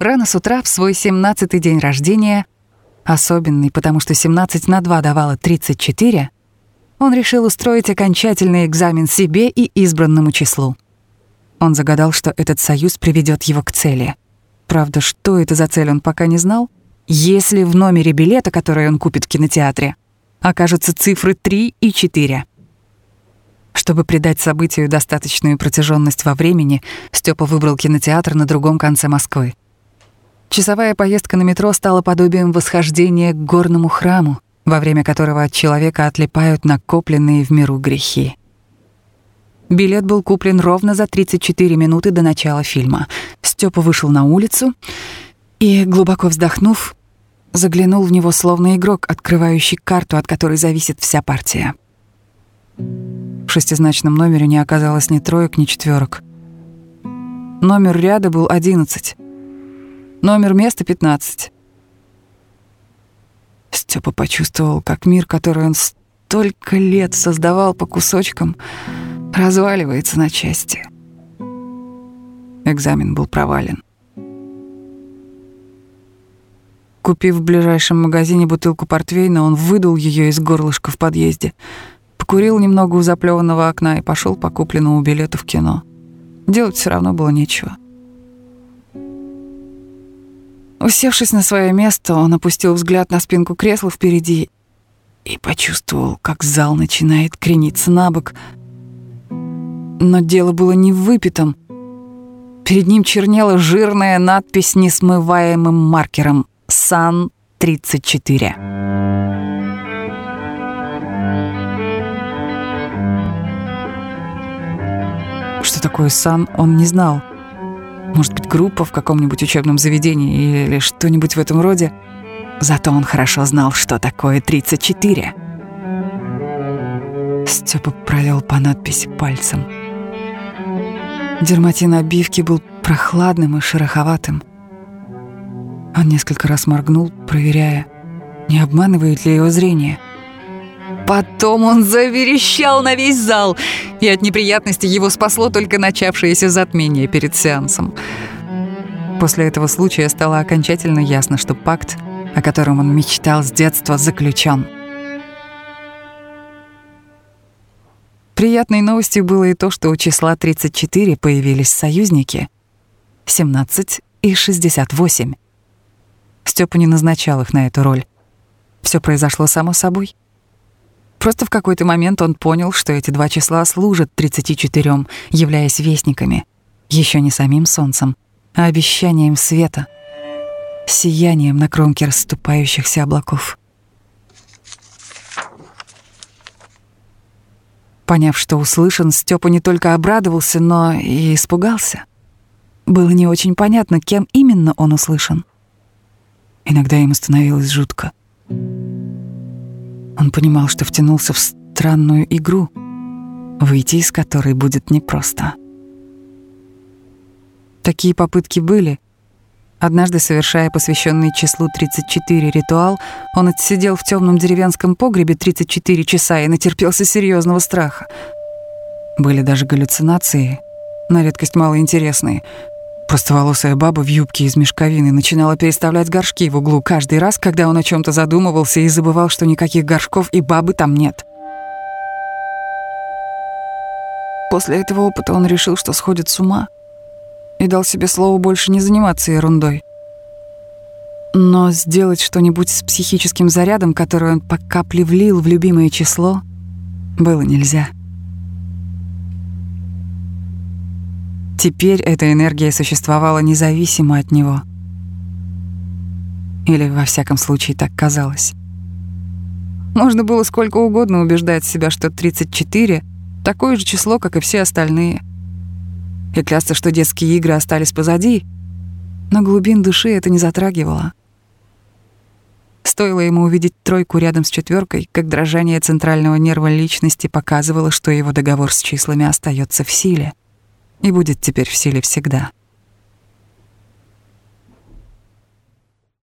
Рано с утра в свой 17-й день рождения, особенный, потому что 17 на 2 давало 34, он решил устроить окончательный экзамен себе и избранному числу. Он загадал, что этот союз приведет его к цели. Правда, что это за цель, он пока не знал. Если в номере билета, который он купит в кинотеатре, окажутся цифры 3 и 4. Чтобы придать событию достаточную протяженность во времени, Степа выбрал кинотеатр на другом конце Москвы. Часовая поездка на метро стала подобием восхождения к горному храму, во время которого от человека отлипают накопленные в миру грехи. Билет был куплен ровно за 34 минуты до начала фильма. Степа вышел на улицу и, глубоко вздохнув, заглянул в него словно игрок, открывающий карту, от которой зависит вся партия. В шестизначном номере не оказалось ни троек, ни четверок. Номер ряда был 11. Номер места 15. Степа почувствовал, как мир, который он столько лет создавал по кусочкам, разваливается на части. Экзамен был провален. Купив в ближайшем магазине бутылку портвейна, он выдул ее из горлышка в подъезде, покурил немного у заплеванного окна и пошел по купленному билету в кино. Делать все равно было нечего. Усевшись на свое место, он опустил взгляд на спинку кресла впереди и почувствовал, как зал начинает крениться на бок. Но дело было не в выпитом. Перед ним чернела жирная надпись несмываемым маркером «Сан-34». Что такое «Сан» он не знал. Группа в каком-нибудь учебном заведении или что-нибудь в этом роде. Зато он хорошо знал, что такое 34. Степа провел по надписи пальцем. Дерматин обивки был прохладным и шероховатым. Он несколько раз моргнул, проверяя, не обманывает ли его зрение. Потом он заверещал на весь зал, и от неприятности его спасло только начавшееся затмение перед сеансом. После этого случая стало окончательно ясно, что пакт, о котором он мечтал с детства, заключен. Приятной новостью было и то, что у числа 34 появились союзники — 17 и 68. Степа не назначал их на эту роль. Все произошло само собой. Просто в какой-то момент он понял, что эти два числа служат 34, являясь вестниками, еще не самим солнцем, а обещанием света, сиянием на кромке расступающихся облаков. Поняв, что услышан, Степа не только обрадовался, но и испугался. Было не очень понятно, кем именно он услышан. Иногда ему становилось жутко. Он понимал, что втянулся в странную игру, выйти из которой будет непросто. Такие попытки были. Однажды, совершая посвященный числу 34 ритуал, он отсидел в темном деревенском погребе 34 часа и натерпелся серьезного страха. Были даже галлюцинации, на редкость малоинтересные — Простоволосая баба в юбке из мешковины начинала переставлять горшки в углу каждый раз, когда он о чем то задумывался и забывал, что никаких горшков и бабы там нет. После этого опыта он решил, что сходит с ума, и дал себе слово больше не заниматься ерундой. Но сделать что-нибудь с психическим зарядом, который он по капле влил в любимое число, было нельзя. — Теперь эта энергия существовала независимо от него. Или, во всяком случае, так казалось. Можно было сколько угодно убеждать себя, что 34 — такое же число, как и все остальные. И клясться, что детские игры остались позади, но глубин души это не затрагивало. Стоило ему увидеть тройку рядом с четверкой, как дрожание центрального нерва личности показывало, что его договор с числами остается в силе — и будет теперь в силе всегда.